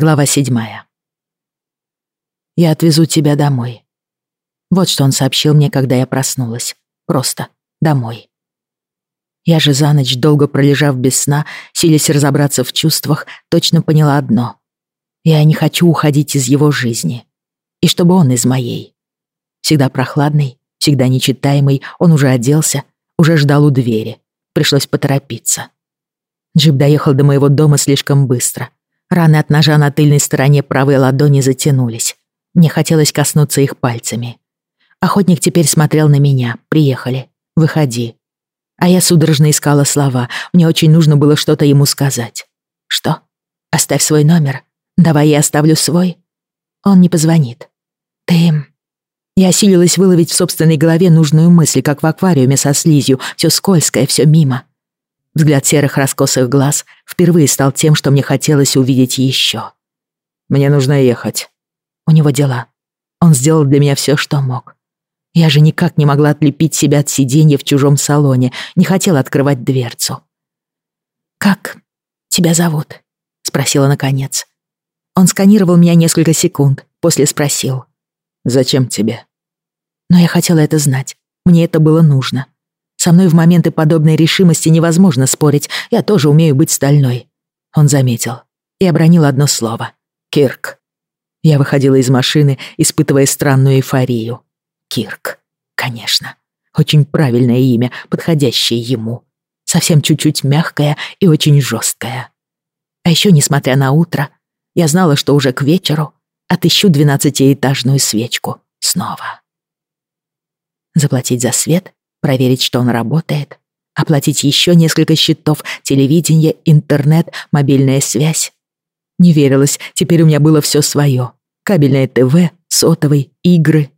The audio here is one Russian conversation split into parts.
Глава седьмая. «Я отвезу тебя домой». Вот что он сообщил мне, когда я проснулась. Просто домой. Я же за ночь, долго пролежав без сна, силясь разобраться в чувствах, точно поняла одно. Я не хочу уходить из его жизни. И чтобы он из моей. Всегда прохладный, всегда нечитаемый, он уже оделся, уже ждал у двери. Пришлось поторопиться. Джип доехал до моего дома слишком быстро — Раны от ножа на тыльной стороне правой ладони затянулись. Мне хотелось коснуться их пальцами. Охотник теперь смотрел на меня. «Приехали. Выходи». А я судорожно искала слова. Мне очень нужно было что-то ему сказать. «Что? Оставь свой номер. Давай я оставлю свой». Он не позвонит. «Ты...» Я осилилась выловить в собственной голове нужную мысль, как в аквариуме со слизью. Все скользкое, все мимо. Взгляд серых раскосых глаз впервые стал тем, что мне хотелось увидеть еще. «Мне нужно ехать». У него дела. Он сделал для меня все, что мог. Я же никак не могла отлепить себя от сиденья в чужом салоне, не хотела открывать дверцу. «Как тебя зовут?» — спросила наконец. Он сканировал меня несколько секунд, после спросил. «Зачем тебе?» Но я хотела это знать. Мне это было нужно. Со мной в моменты подобной решимости невозможно спорить, я тоже умею быть стальной. Он заметил и обронил одно слово. «Кирк». Я выходила из машины, испытывая странную эйфорию. Кирк. Конечно. Очень правильное имя, подходящее ему. Совсем чуть-чуть мягкое и очень жесткое. А еще, несмотря на утро, я знала, что уже к вечеру отыщу двенадцатиэтажную свечку снова. Заплатить за свет проверить, что он работает, оплатить еще несколько счетов, телевидение, интернет, мобильная связь. Не верилось, теперь у меня было все свое. Кабельное ТВ, сотовый, игры.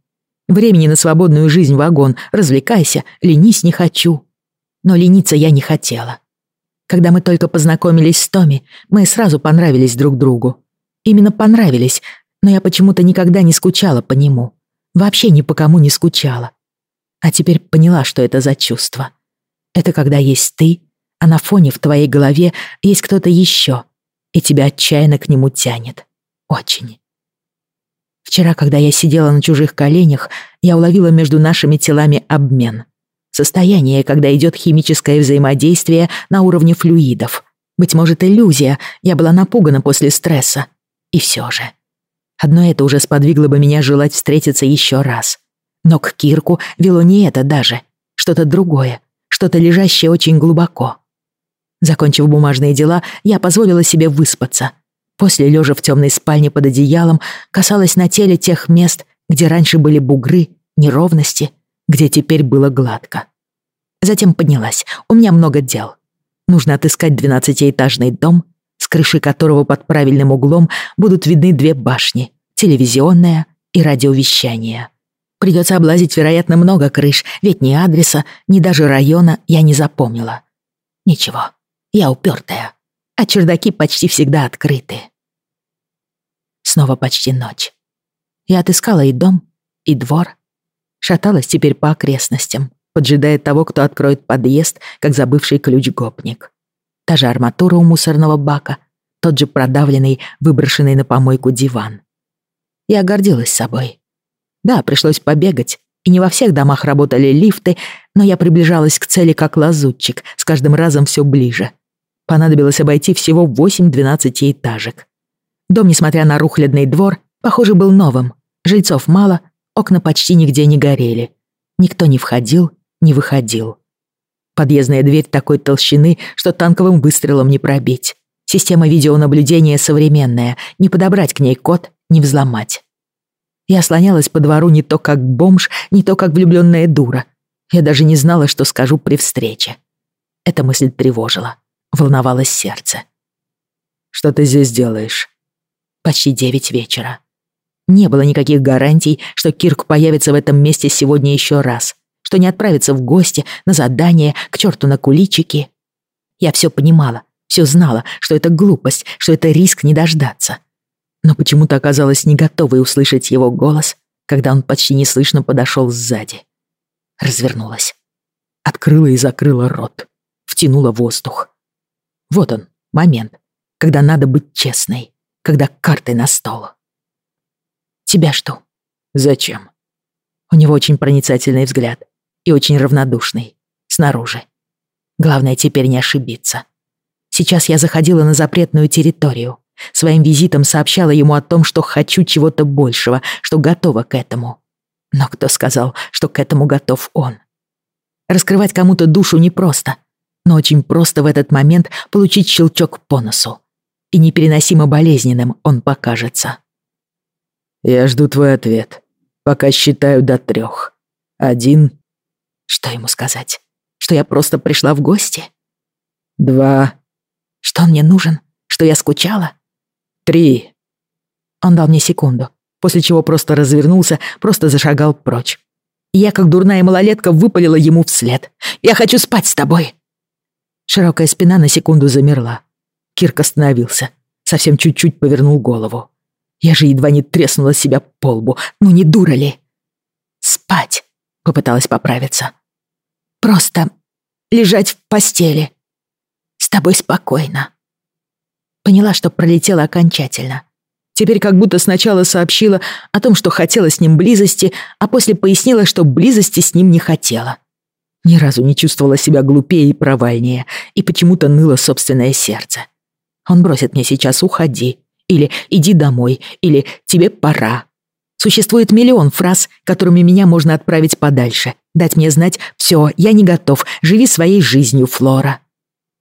Времени на свободную жизнь вагон, развлекайся, ленись не хочу. Но лениться я не хотела. Когда мы только познакомились с Томи, мы сразу понравились друг другу. Именно понравились, но я почему-то никогда не скучала по нему. Вообще ни по кому не скучала. А теперь поняла, что это за чувство. Это когда есть ты, а на фоне в твоей голове есть кто-то еще, и тебя отчаянно к нему тянет. Очень. Вчера, когда я сидела на чужих коленях, я уловила между нашими телами обмен. Состояние, когда идет химическое взаимодействие на уровне флюидов. Быть может, иллюзия, я была напугана после стресса. И все же. Одно это уже сподвигло бы меня желать встретиться еще раз. Но к Кирку вело не это даже, что-то другое, что-то лежащее очень глубоко. Закончив бумажные дела, я позволила себе выспаться. После, лежа в темной спальне под одеялом, касалась на теле тех мест, где раньше были бугры, неровности, где теперь было гладко. Затем поднялась. У меня много дел. Нужно отыскать двенадцатиэтажный дом, с крыши которого под правильным углом будут видны две башни — телевизионная и радиовещание. Придется облазить, вероятно, много крыш, ведь ни адреса, ни даже района я не запомнила. Ничего, я упертая, а чердаки почти всегда открыты. Снова почти ночь. Я отыскала и дом, и двор. Шаталась теперь по окрестностям, поджидая того, кто откроет подъезд, как забывший ключ-гопник. Та же арматура у мусорного бака, тот же продавленный, выброшенный на помойку диван. Я гордилась собой. Да, пришлось побегать, и не во всех домах работали лифты, но я приближалась к цели как лазутчик, с каждым разом все ближе. Понадобилось обойти всего 8-12 этажек. Дом, несмотря на рухлядный двор, похоже, был новым. Жильцов мало, окна почти нигде не горели. Никто не входил, не выходил. Подъездная дверь такой толщины, что танковым выстрелом не пробить. Система видеонаблюдения современная, не подобрать к ней код, не взломать. Я слонялась по двору не то как бомж, не то как влюбленная дура. Я даже не знала, что скажу при встрече. Эта мысль тревожила, волновалось сердце. «Что ты здесь делаешь?» Почти девять вечера. Не было никаких гарантий, что Кирк появится в этом месте сегодня еще раз, что не отправится в гости, на задание, к черту на куличики. Я все понимала, все знала, что это глупость, что это риск не дождаться но почему-то оказалась не готовой услышать его голос, когда он почти неслышно подошел сзади. Развернулась. Открыла и закрыла рот. Втянула воздух. Вот он, момент, когда надо быть честной. когда карты на стол. Тебя что? Зачем? У него очень проницательный взгляд и очень равнодушный. Снаружи. Главное теперь не ошибиться. Сейчас я заходила на запретную территорию. Своим визитом сообщала ему о том, что хочу чего-то большего, что готова к этому. Но кто сказал, что к этому готов он? Раскрывать кому-то душу непросто, но очень просто в этот момент получить щелчок по носу. И непереносимо болезненным он покажется. «Я жду твой ответ, пока считаю до трех. Один...» Что ему сказать? Что я просто пришла в гости? «Два...» Что он мне нужен? Что я скучала? «Три...» Он дал мне секунду, после чего просто развернулся, просто зашагал прочь. Я, как дурная малолетка, выпалила ему вслед. «Я хочу спать с тобой!» Широкая спина на секунду замерла. Кирк остановился, совсем чуть-чуть повернул голову. Я же едва не треснула себя по лбу. Ну не дура ли? «Спать!» — попыталась поправиться. «Просто лежать в постели. С тобой спокойно». Поняла, что пролетела окончательно. Теперь как будто сначала сообщила о том, что хотела с ним близости, а после пояснила, что близости с ним не хотела. Ни разу не чувствовала себя глупее и провальнее, и почему-то ныло собственное сердце. Он бросит мне сейчас «уходи», или «иди домой», или «тебе пора». Существует миллион фраз, которыми меня можно отправить подальше, дать мне знать «все, я не готов, живи своей жизнью, Флора».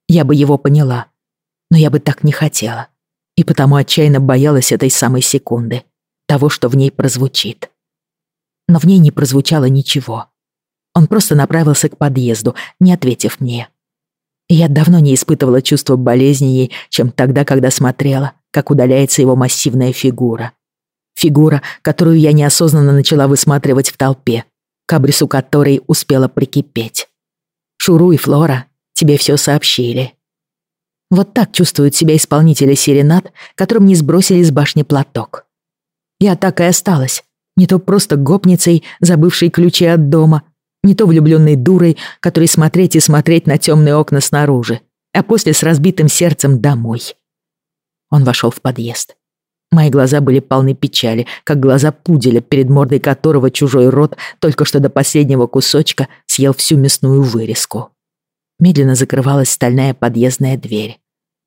Я бы его поняла, но я бы так не хотела и потому отчаянно боялась этой самой секунды, того, что в ней прозвучит. Но в ней не прозвучало ничего. Он просто направился к подъезду, не ответив мне. И я давно не испытывала чувства болезненней, чем тогда, когда смотрела, как удаляется его массивная фигура. Фигура, которую я неосознанно начала высматривать в толпе, к абрису которой успела прикипеть. Шуру и Флора тебе все сообщили. Вот так чувствуют себя исполнители серенад, которым не сбросили с башни платок. Я так и осталась. Не то просто гопницей, забывшей ключи от дома, не то влюбленной дурой, которой смотреть и смотреть на темные окна снаружи, а после с разбитым сердцем домой. Он вошел в подъезд. Мои глаза были полны печали, как глаза пуделя, перед мордой которого чужой рот только что до последнего кусочка съел всю мясную вырезку медленно закрывалась стальная подъездная дверь.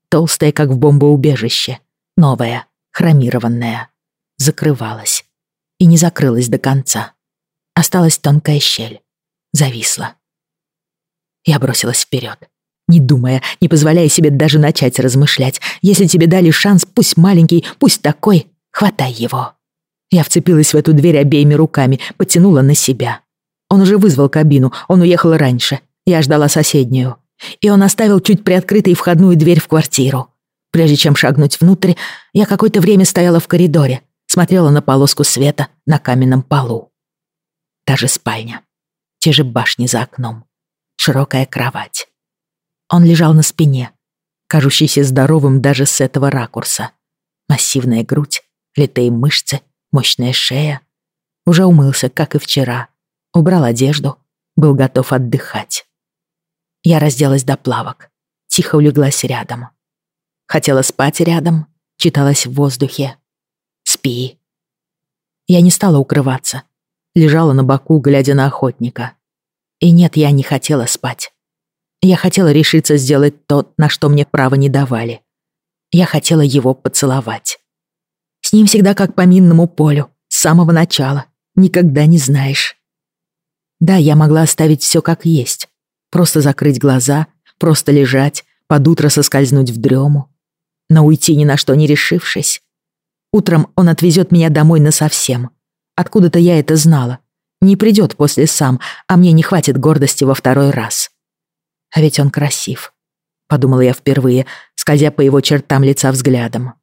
Толстая, как в бомбоубежище. Новая, хромированная. Закрывалась. И не закрылась до конца. Осталась тонкая щель. Зависла. Я бросилась вперед, не думая, не позволяя себе даже начать размышлять. Если тебе дали шанс, пусть маленький, пусть такой, хватай его. Я вцепилась в эту дверь обеими руками, потянула на себя. Он уже вызвал кабину, он уехал раньше. Я ждала соседнюю. И он оставил чуть приоткрытой входную дверь в квартиру. Прежде чем шагнуть внутрь, я какое-то время стояла в коридоре, смотрела на полоску света на каменном полу. Та же спальня. Те же башни за окном. Широкая кровать. Он лежал на спине, кажущийся здоровым даже с этого ракурса. Массивная грудь, литые мышцы, мощная шея. Уже умылся, как и вчера. Убрал одежду, был готов отдыхать. Я разделась до плавок, тихо улеглась рядом. Хотела спать рядом, читалась в воздухе. «Спи». Я не стала укрываться, лежала на боку, глядя на охотника. И нет, я не хотела спать. Я хотела решиться сделать то, на что мне право не давали. Я хотела его поцеловать. С ним всегда как по минному полю, с самого начала. Никогда не знаешь. Да, я могла оставить все как есть, Просто закрыть глаза, просто лежать, под утро соскользнуть в дрему. Но уйти ни на что не решившись. Утром он отвезет меня домой насовсем. Откуда-то я это знала. Не придет после сам, а мне не хватит гордости во второй раз. А ведь он красив. Подумала я впервые, скользя по его чертам лица взглядом.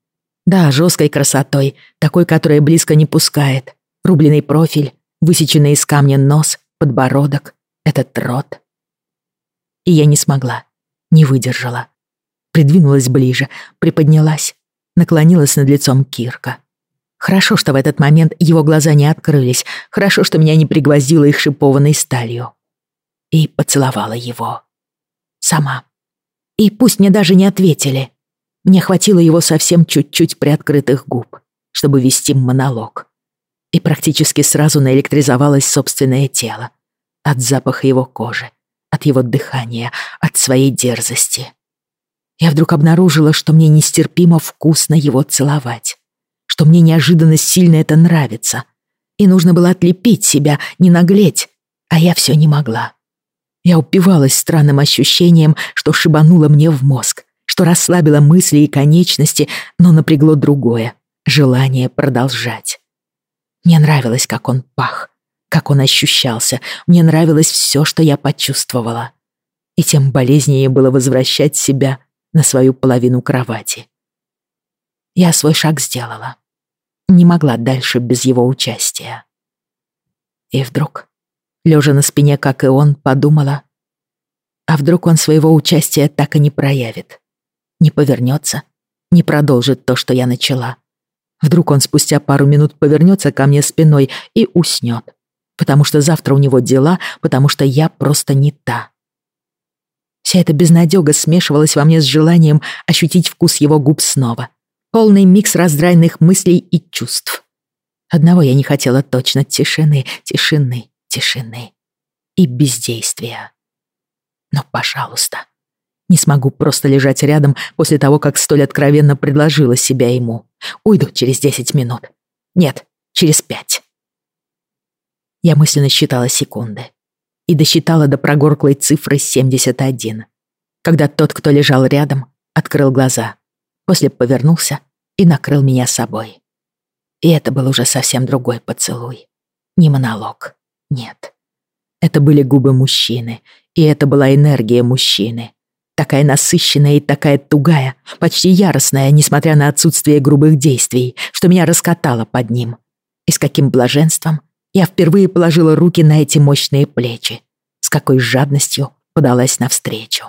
Да, жесткой красотой, такой, которая близко не пускает. Рубленый профиль, высеченный из камня нос, подбородок, этот рот. И я не смогла, не выдержала. Придвинулась ближе, приподнялась, наклонилась над лицом Кирка. Хорошо, что в этот момент его глаза не открылись, хорошо, что меня не пригвоздило их шипованной сталью. И поцеловала его. Сама. И пусть мне даже не ответили. Мне хватило его совсем чуть-чуть приоткрытых губ, чтобы вести монолог. И практически сразу наэлектризовалось собственное тело. От запаха его кожи, от его дыхания, от своей дерзости. Я вдруг обнаружила, что мне нестерпимо вкусно его целовать, что мне неожиданно сильно это нравится. И нужно было отлепить себя, не наглеть, а я все не могла. Я упивалась странным ощущением, что шибануло мне в мозг, что расслабило мысли и конечности, но напрягло другое — желание продолжать. Мне нравилось, как он пах, как он ощущался, мне нравилось все, что я почувствовала. И тем болезненнее было возвращать себя на свою половину кровати. Я свой шаг сделала. Не могла дальше без его участия. И вдруг, лежа на спине, как и он, подумала, а вдруг он своего участия так и не проявит, не повернется, не продолжит то, что я начала. Вдруг он спустя пару минут повернется ко мне спиной и уснет, потому что завтра у него дела, потому что я просто не та. Вся эта безнадёга смешивалась во мне с желанием ощутить вкус его губ снова. Полный микс раздрайных мыслей и чувств. Одного я не хотела точно — тишины, тишины, тишины. И бездействия. Но, пожалуйста, не смогу просто лежать рядом после того, как столь откровенно предложила себя ему. Уйду через десять минут. Нет, через пять. Я мысленно считала секунды и досчитала до прогорклой цифры 71, когда тот, кто лежал рядом, открыл глаза, после повернулся и накрыл меня собой. И это был уже совсем другой поцелуй. Не монолог, нет. Это были губы мужчины, и это была энергия мужчины. Такая насыщенная и такая тугая, почти яростная, несмотря на отсутствие грубых действий, что меня раскатало под ним. И с каким блаженством я впервые положила руки на эти мощные плечи, с какой жадностью подалась навстречу.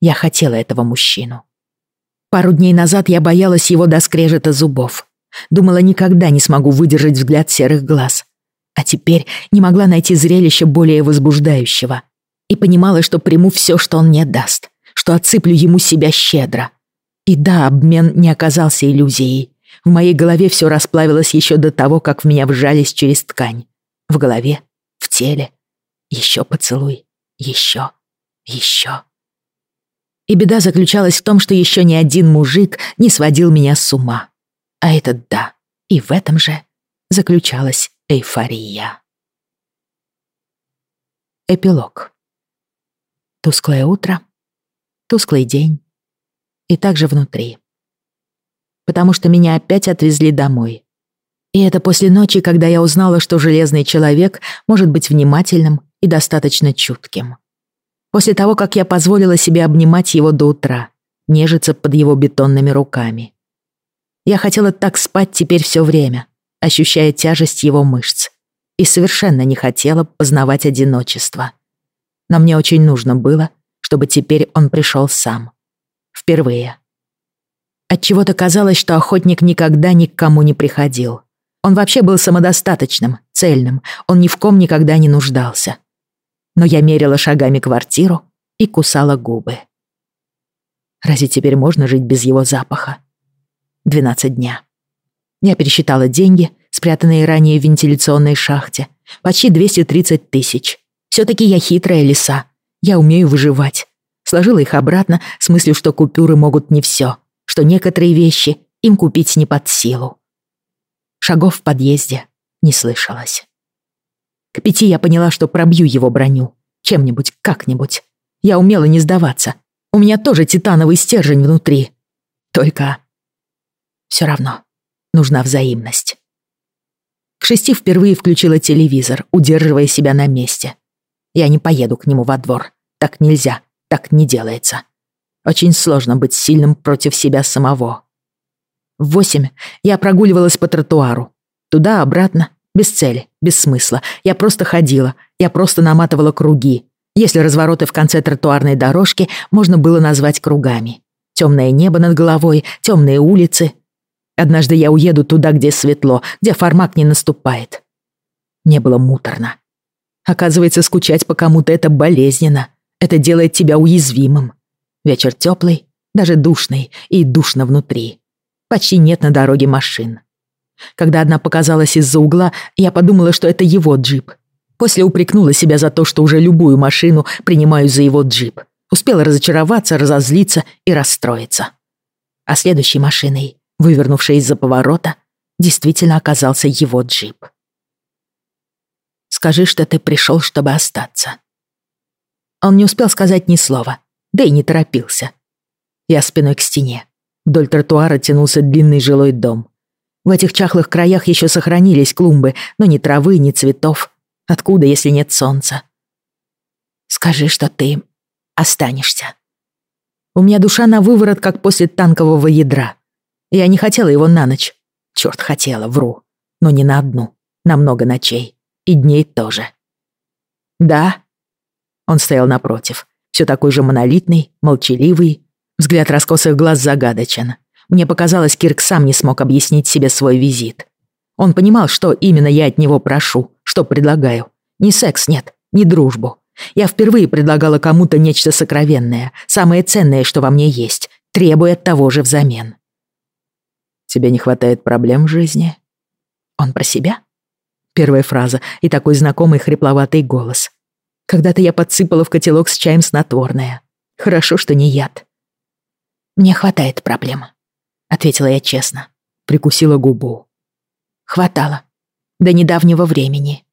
Я хотела этого мужчину. Пару дней назад я боялась его до скрежета зубов. Думала, никогда не смогу выдержать взгляд серых глаз. А теперь не могла найти зрелище более возбуждающего. И понимала, что приму все, что он мне даст, что отсыплю ему себя щедро. И да, обмен не оказался иллюзией. В моей голове все расплавилось еще до того, как в меня вжались через ткань. В голове, в теле. Еще поцелуй. Еще. Еще. И беда заключалась в том, что еще ни один мужик не сводил меня с ума. А этот да. И в этом же заключалась эйфория. Эпилог. Тусклое утро, тусклый день и также внутри потому что меня опять отвезли домой. И это после ночи, когда я узнала, что железный человек может быть внимательным и достаточно чутким. После того, как я позволила себе обнимать его до утра, нежиться под его бетонными руками. Я хотела так спать теперь все время, ощущая тяжесть его мышц, и совершенно не хотела познавать одиночество. Но мне очень нужно было, чтобы теперь он пришел сам. Впервые. Отчего-то казалось, что охотник никогда ни к кому не приходил. Он вообще был самодостаточным, цельным, он ни в ком никогда не нуждался. Но я мерила шагами квартиру и кусала губы. Разве теперь можно жить без его запаха? Двенадцать дня. Я пересчитала деньги, спрятанные ранее в вентиляционной шахте. Почти 230 тысяч. Все-таки я хитрая лиса. Я умею выживать. Сложила их обратно с мыслью, что купюры могут не все что некоторые вещи им купить не под силу. Шагов в подъезде не слышалось. К пяти я поняла, что пробью его броню. Чем-нибудь, как-нибудь. Я умела не сдаваться. У меня тоже титановый стержень внутри. Только... Все равно нужна взаимность. К шести впервые включила телевизор, удерживая себя на месте. Я не поеду к нему во двор. Так нельзя, так не делается. Очень сложно быть сильным против себя самого. В восемь я прогуливалась по тротуару. Туда-обратно, без цели, без смысла. Я просто ходила, я просто наматывала круги. Если развороты в конце тротуарной дорожки можно было назвать кругами. Темное небо над головой, темные улицы. Однажды я уеду туда, где светло, где фармак не наступает. Не было муторно. Оказывается, скучать по кому-то — это болезненно. Это делает тебя уязвимым. Вечер теплый, Даже душной и душно внутри. Почти нет на дороге машин. Когда одна показалась из-за угла, я подумала, что это его джип. После упрекнула себя за то, что уже любую машину принимаю за его джип. Успела разочароваться, разозлиться и расстроиться. А следующей машиной, вывернувшей из-за поворота, действительно оказался его джип. «Скажи, что ты пришел, чтобы остаться». Он не успел сказать ни слова, да и не торопился. Я спиной к стене. Вдоль тротуара тянулся длинный жилой дом. В этих чахлых краях еще сохранились клумбы, но ни травы, ни цветов. Откуда, если нет солнца? Скажи, что ты останешься. У меня душа на выворот, как после танкового ядра. Я не хотела его на ночь. Черт, хотела, вру. Но не на одну. На много ночей. И дней тоже. Да. Он стоял напротив. Все такой же монолитный, молчаливый. Взгляд раскосых глаз загадочен. Мне показалось, Кирк сам не смог объяснить себе свой визит. Он понимал, что именно я от него прошу, что предлагаю. Ни секс нет, ни дружбу. Я впервые предлагала кому-то нечто сокровенное, самое ценное, что во мне есть, требуя того же взамен. «Тебе не хватает проблем в жизни?» «Он про себя?» Первая фраза и такой знакомый хрипловатый голос. Когда-то я подсыпала в котелок с чаем снотворное. Хорошо, что не яд. «Мне хватает проблем», — ответила я честно. Прикусила губу. «Хватало. До недавнего времени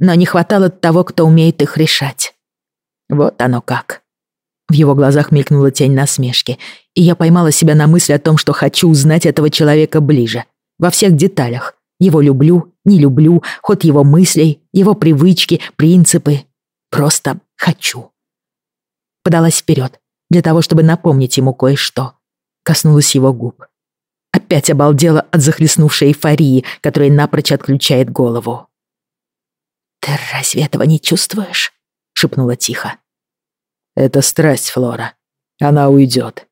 но не хватало того, кто умеет их решать. Вот оно как. В его глазах мелькнула тень насмешки, и я поймала себя на мысли о том, что хочу узнать этого человека ближе, во всех деталях. Его люблю, не люблю, ход его мыслей, его привычки, принципы. Просто хочу. Подалась вперед, для того, чтобы напомнить ему кое-что. Коснулась его губ. Опять обалдела от захлестнувшей эйфории, которая напрочь отключает голову. «Ты разве этого не чувствуешь?» — шепнула тихо. «Это страсть, Флора. Она уйдет».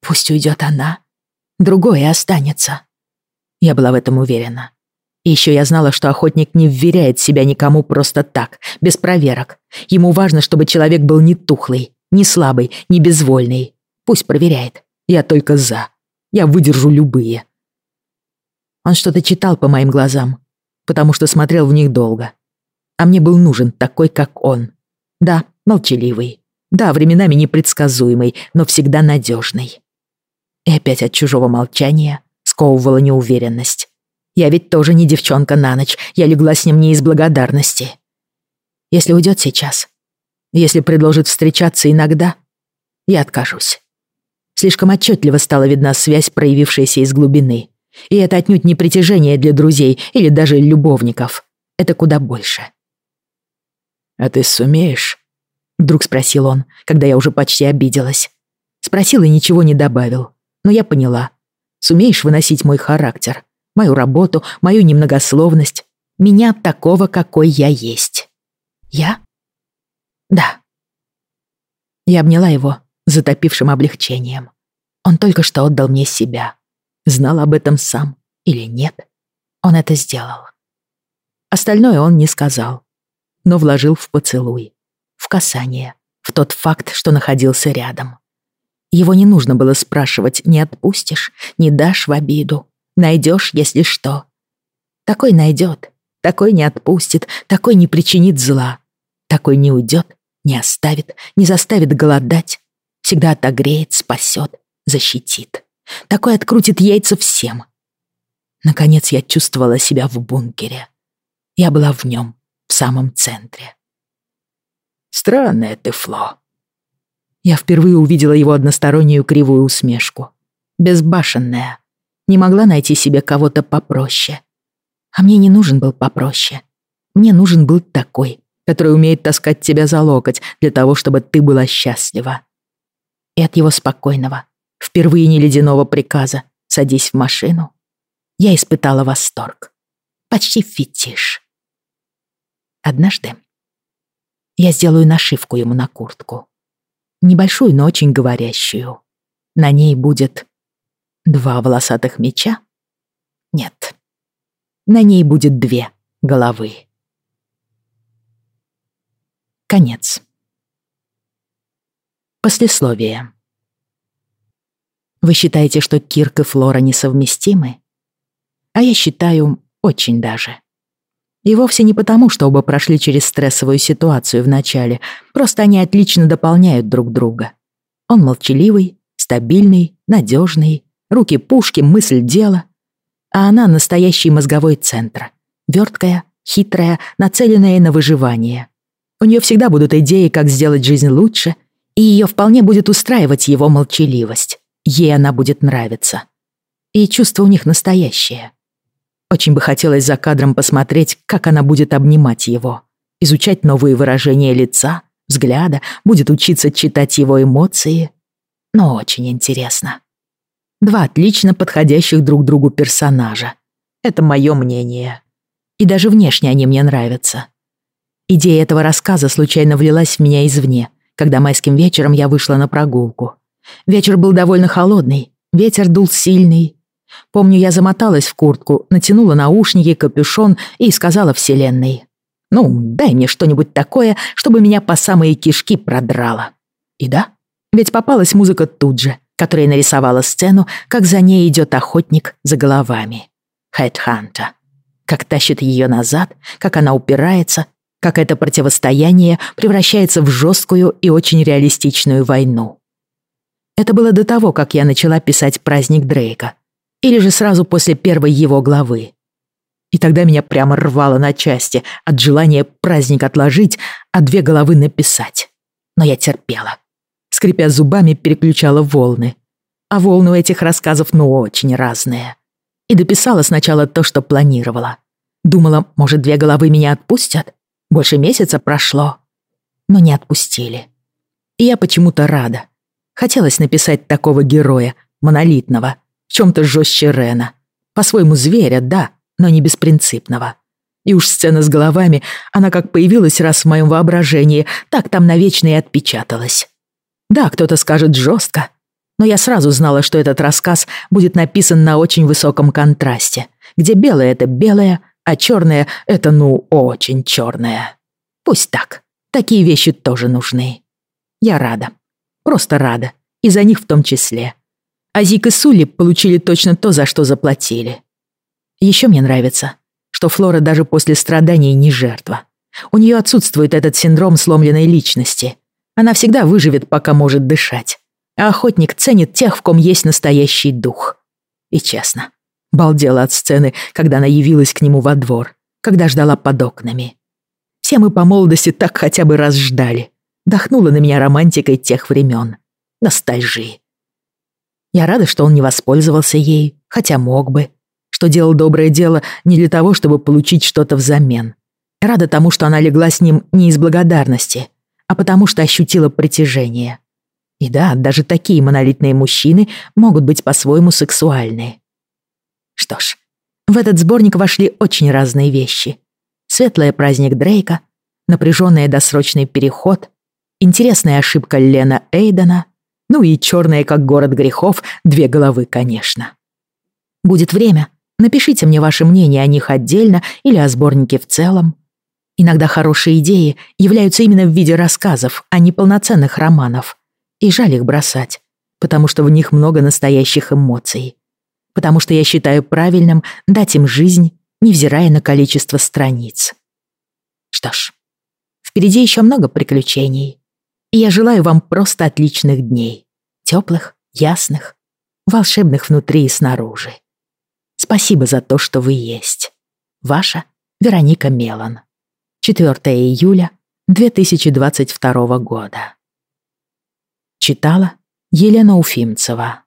«Пусть уйдет она. Другое останется». Я была в этом уверена. И еще я знала, что охотник не вверяет себя никому просто так, без проверок. Ему важно, чтобы человек был не тухлый, не слабый, не безвольный. Пусть проверяет. Я только за. Я выдержу любые. Он что-то читал по моим глазам, потому что смотрел в них долго. А мне был нужен такой, как он. Да, молчаливый. Да, временами непредсказуемый, но всегда надежный. И опять от чужого молчания сковывала неуверенность. Я ведь тоже не девчонка на ночь, я легла с ним не из благодарности. Если уйдет сейчас, если предложит встречаться иногда, я откажусь. Слишком отчетливо стала видна связь, проявившаяся из глубины. И это отнюдь не притяжение для друзей или даже любовников. Это куда больше. «А ты сумеешь?» Вдруг спросил он, когда я уже почти обиделась. Спросил и ничего не добавил. Но я поняла. Сумеешь выносить мой характер, мою работу, мою немногословность, меня такого, какой я есть. Я? Да. Я обняла его затопившим облегчением. Он только что отдал мне себя. Знал об этом сам или нет. Он это сделал. Остальное он не сказал но вложил в поцелуй, в касание, в тот факт, что находился рядом. Его не нужно было спрашивать, не отпустишь, не дашь в обиду, найдешь, если что. Такой найдет, такой не отпустит, такой не причинит зла, такой не уйдет, не оставит, не заставит голодать, всегда отогреет, спасет, защитит. Такой открутит яйца всем. Наконец я чувствовала себя в бункере. Я была в нем, в самом центре. Странное ты, Фло. Я впервые увидела его одностороннюю кривую усмешку. Безбашенная. Не могла найти себе кого-то попроще. А мне не нужен был попроще. Мне нужен был такой, который умеет таскать тебя за локоть для того, чтобы ты была счастлива. И от его спокойного, впервые не ледяного приказа «садись в машину» я испытала восторг. Почти фетиш. Однажды я сделаю нашивку ему на куртку. Небольшую, но очень говорящую. На ней будет два волосатых меча? Нет. На ней будет две головы. Конец. Послесловие. Вы считаете, что Кирк и Флора несовместимы? А я считаю, очень даже. И вовсе не потому, что оба прошли через стрессовую ситуацию в начале, просто они отлично дополняют друг друга. Он молчаливый, стабильный, надежный, руки пушки, мысль дела. А она настоящий мозговой центр. Верткая, хитрая, нацеленная на выживание. У нее всегда будут идеи, как сделать жизнь лучше, и ее вполне будет устраивать его молчаливость. Ей она будет нравиться. И чувство у них настоящее. Очень бы хотелось за кадром посмотреть, как она будет обнимать его, изучать новые выражения лица, взгляда, будет учиться читать его эмоции. Но очень интересно. Два отлично подходящих друг другу персонажа. Это мое мнение. И даже внешне они мне нравятся. Идея этого рассказа случайно влилась в меня извне, когда майским вечером я вышла на прогулку. Вечер был довольно холодный, ветер дул сильный. Помню, я замоталась в куртку, натянула наушники, капюшон и сказала Вселенной. «Ну, дай мне что-нибудь такое, чтобы меня по самые кишки продрало». И да, ведь попалась музыка тут же, которая нарисовала сцену, как за ней идет охотник за головами. Хайтханта. Как тащит ее назад, как она упирается, как это противостояние превращается в жесткую и очень реалистичную войну. Это было до того, как я начала писать «Праздник Дрейка», или же сразу после первой его главы. И тогда меня прямо рвало на части от желания праздник отложить, а две головы написать. Но я терпела. Скрипя зубами, переключала волны. А волны у этих рассказов ну очень разные. И дописала сначала то, что планировала. Думала, может, две головы меня отпустят? Больше месяца прошло. Но не отпустили. И я почему-то рада. Хотелось написать такого героя, монолитного, в чем-то жестче Рена. По-своему зверя, да, но не беспринципного. И уж сцена с головами, она как появилась раз в моем воображении, так там навечно и отпечаталась. Да, кто-то скажет жестко, но я сразу знала, что этот рассказ будет написан на очень высоком контрасте, где белое — это белое, а черное — это, ну, очень черное. Пусть так, такие вещи тоже нужны. Я рада, просто рада, и за них в том числе. А Зик и Сули получили точно то, за что заплатили. Еще мне нравится, что Флора даже после страданий не жертва. У нее отсутствует этот синдром сломленной личности. Она всегда выживет, пока может дышать. А охотник ценит тех, в ком есть настоящий дух. И честно, балдела от сцены, когда она явилась к нему во двор, когда ждала под окнами. Все мы по молодости так хотя бы раз ждали. Дохнула на меня романтикой тех времен. Ностальжи. Я рада, что он не воспользовался ей, хотя мог бы. Что делал доброе дело не для того, чтобы получить что-то взамен. Рада тому, что она легла с ним не из благодарности, а потому что ощутила притяжение. И да, даже такие монолитные мужчины могут быть по-своему сексуальны. Что ж, в этот сборник вошли очень разные вещи. Светлый праздник Дрейка, напряженный досрочный переход, интересная ошибка Лена Эйдена — ну и черные, как город грехов, две головы, конечно. Будет время, напишите мне ваше мнение о них отдельно или о сборнике в целом. Иногда хорошие идеи являются именно в виде рассказов, а не полноценных романов. И жаль их бросать, потому что в них много настоящих эмоций. Потому что я считаю правильным дать им жизнь, невзирая на количество страниц. Что ж, впереди еще много приключений. И я желаю вам просто отличных дней. Теплых, ясных, волшебных внутри и снаружи. Спасибо за то, что вы есть. Ваша Вероника Мелан. 4 июля 2022 года. Читала Елена Уфимцева.